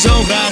So bad.